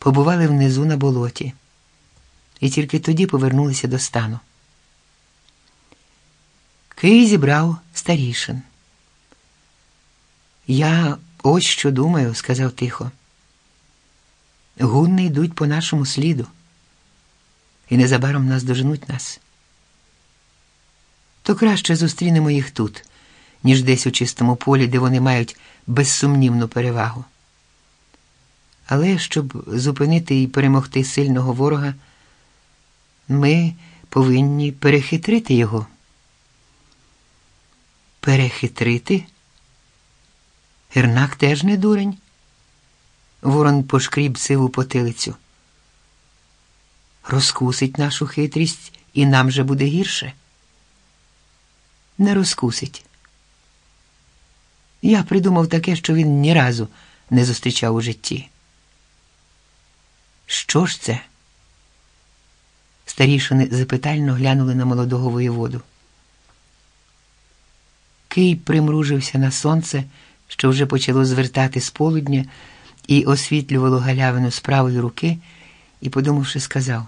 побували внизу на болоті і тільки тоді повернулися до стану. Кий зібрав старішин. Я ось що думаю, сказав тихо. Гунни йдуть по нашому сліду, і незабаром нас доженуть нас. То краще зустрінемо їх тут, ніж десь у чистому полі, де вони мають безсумнівну перевагу. Але щоб зупинити і перемогти сильного ворога, ми повинні перехитрити його. Перехитрити? Гернак теж не дурень. Ворон пошкріб сиву потилицю. Розкусить нашу хитрість, і нам же буде гірше. Не розкусить. Я придумав таке, що він ні разу не зустрічав у житті. Що ж це? Старішини запитально глянули на молодого воєводу. Кий примружився на сонце, що вже почало звертати з полудня і освітлювало галявину з правої руки, і, подумавши, сказав: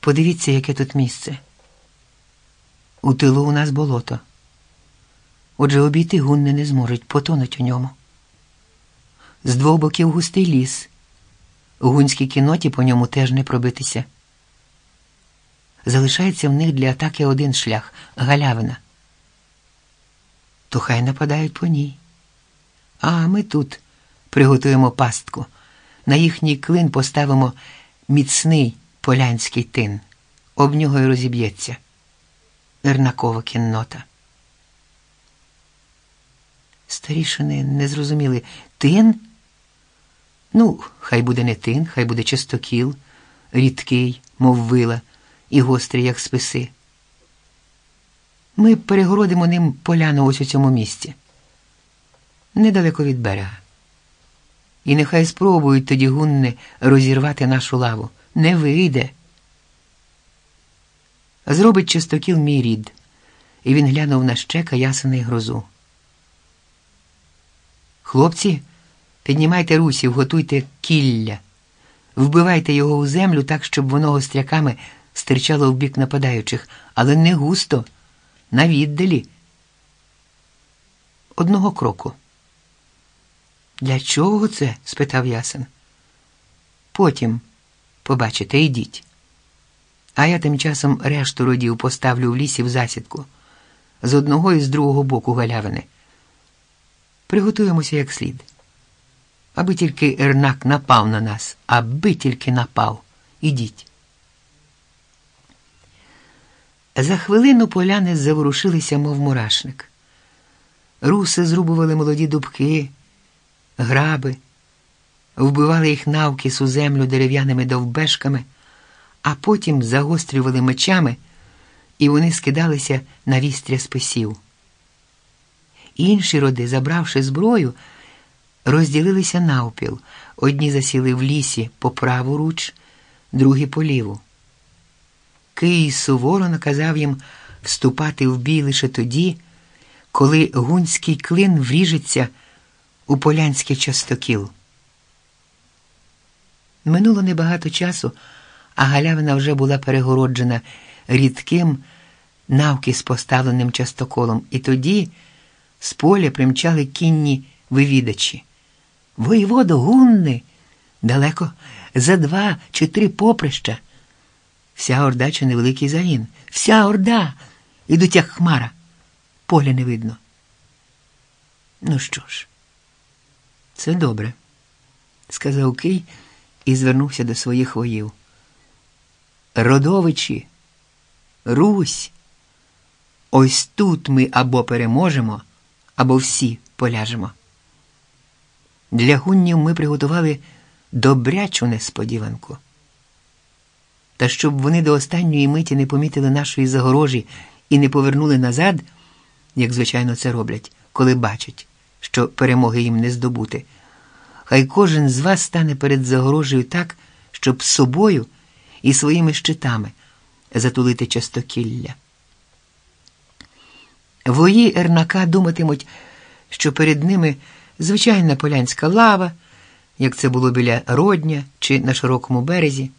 Подивіться, яке тут місце. У тилу у нас болото. Отже, обійти гунни не зможуть, потонуть у ньому. З двох боків густий ліс. У гунській кіноті по ньому теж не пробитися. Залишається в них для атаки один шлях галявина. То хай нападають по ній. А ми тут приготуємо пастку. На їхній клин поставимо міцний полянський тин. Об нього й розіб'ється. Ернакова кіннота. Старішини не зрозуміли тин? Ну, хай буде не тин, хай буде чистокіл, рідкий, мов вила, і гострий, як списи. Ми перегородимо ним поляну ось у цьому місці, недалеко від берега. І нехай спробують тоді гунни розірвати нашу лаву. Не вийде. Зробить чистокіл мій рід, і він глянув на щека ясений грозу. Хлопці, піднімайте русів, готуйте кілля, вбивайте його у землю так, щоб воно гостряками стирчало в бік нападаючих, але не густо, на віддалі. Одного кроку. Для чого це? спитав ясен. Потім, побачите, йдіть. А я тим часом решту родів поставлю в лісі в засідку з одного і з другого боку галявини. Приготуємося як слід. Аби тільки Ернак напав на нас, аби тільки напав. Ідіть. За хвилину поляни заворушилися, мов мурашник. Руси зрубували молоді дубки, граби, вбивали їх навкіс у землю дерев'яними довбешками, а потім загострювали мечами, і вони скидалися на вістря списів. Інші роди, забравши зброю, розділилися навпіл. Одні засіли в лісі по праву руч, другі по ліву. Кий суворо наказав їм вступати в бій лише тоді, коли гунський клин вріжеться у полянський частокіл. Минуло небагато часу, а галявина вже була перегороджена рідким навкіс поставленим частоколом, і тоді з поля примчали кінні вивідачі. Воєводо гунни далеко за два чи три поприща. Вся орда чи невеликий загін. Вся орда. Ідуть, як хмара. Поля не видно. Ну що ж, це добре, сказав Кий і звернувся до своїх воїв. Родовичі, Русь, ось тут ми або переможемо, або всі поляжемо. Для гуннів ми приготували добрячу несподіванку. Та щоб вони до останньої миті не помітили нашої загорожі і не повернули назад, як звичайно це роблять, коли бачать, що перемоги їм не здобути. Хай кожен з вас стане перед загорожею так, щоб собою і своїми щитами затулити частокілля. Вої Ернака думатимуть, що перед ними звичайна полянська лава, як це було біля Родня чи на широкому березі.